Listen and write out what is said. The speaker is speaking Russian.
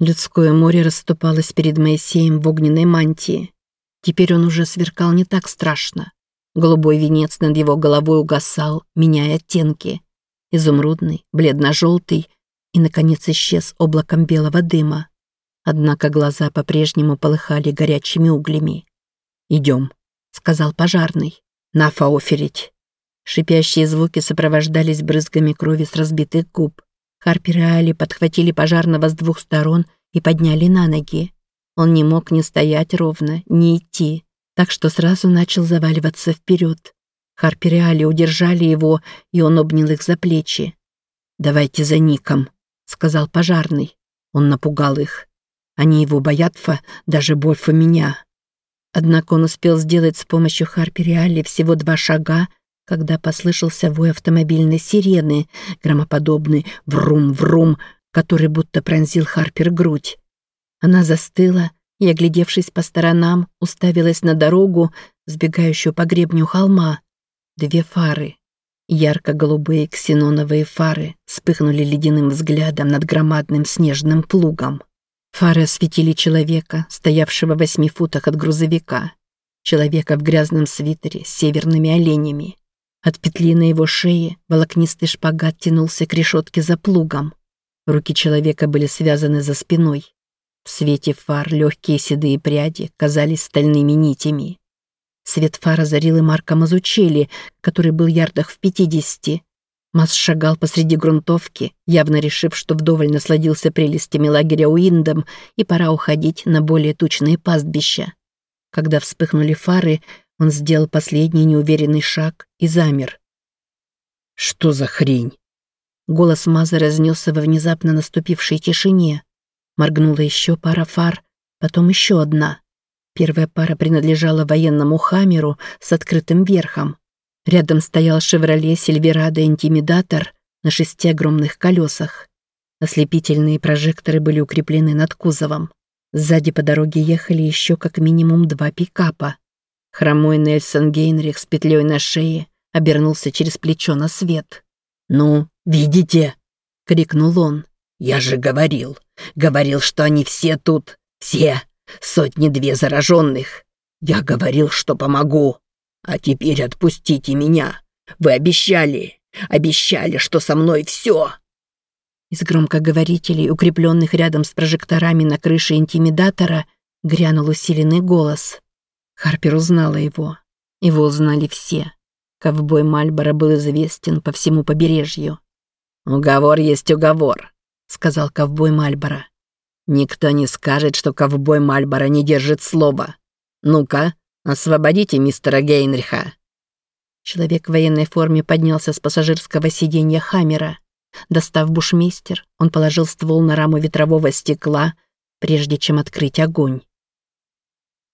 Людское море расступалось перед Моисеем в огненной мантии. Теперь он уже сверкал не так страшно. Голубой венец над его головой угасал, меняя оттенки. Изумрудный, бледно-желтый и, наконец, исчез облаком белого дыма. Однако глаза по-прежнему полыхали горячими углями. «Идем», — сказал пожарный. «Нафа оферить». Шипящие звуки сопровождались брызгами крови с разбитых губ. Харпер и Али подхватили пожарного с двух сторон и подняли на ноги. Он не мог ни стоять ровно, ни идти, так что сразу начал заваливаться вперед. Харпер и Али удержали его, и он обнял их за плечи. «Давайте за Ником», — сказал пожарный. Он напугал их. Они его боятся даже больше меня. Однако он успел сделать с помощью Харпер и Али всего два шага, когда послышался вой автомобильной сирены, громоподобный «врум-врум», который будто пронзил Харпер грудь. Она застыла и, оглядевшись по сторонам, уставилась на дорогу, сбегающую по гребню холма. Две фары. Ярко-голубые ксеноновые фары вспыхнули ледяным взглядом над громадным снежным плугом. Фары осветили человека, стоявшего в восьми футах от грузовика. Человека в грязном свитере с северными оленями. От петли на его шее волокнистый шпагат тянулся к решетке за плугом. Руки человека были связаны за спиной. В свете фар легкие седые пряди казались стальными нитями. Свет фар озарил и Марка Мазучели, который был ярдах в пятидесяти. Мас шагал посреди грунтовки, явно решив, что вдоволь насладился прелестями лагеря Уиндом и пора уходить на более тучные пастбища. Когда вспыхнули фары, он сделал последний неуверенный шаг и замер. «Что за хрень?» Голос Маза разнесся во внезапно наступившей тишине. Моргнула еще пара фар, потом еще одна. Первая пара принадлежала военному «Хаммеру» с открытым верхом. Рядом стоял «Шевроле Сильверадо Интимидатор» на шести огромных колесах. Ослепительные прожекторы были укреплены над кузовом. Сзади по дороге ехали еще как минимум два пикапа. Хромой Нельсон Гейнрих с петлей на шее обернулся через плечо на свет. «Ну, видите?» — крикнул он. «Я же говорил, говорил, что они все тут, все, сотни-две зараженных. Я говорил, что помогу. А теперь отпустите меня. Вы обещали, обещали, что со мной все». Из громкоговорителей, укрепленных рядом с прожекторами на крыше интимидатора, грянул усиленный голос. Харпер узнала его. Его узнали все. Ковбой Мальборо был известен по всему побережью. «Уговор есть уговор», — сказал ковбой Мальборо. «Никто не скажет, что ковбой Мальборо не держит слова. Ну-ка, освободите мистера Гейнриха». Человек в военной форме поднялся с пассажирского сиденья Хаммера. Достав бушмейстер, он положил ствол на раму ветрового стекла, прежде чем открыть огонь.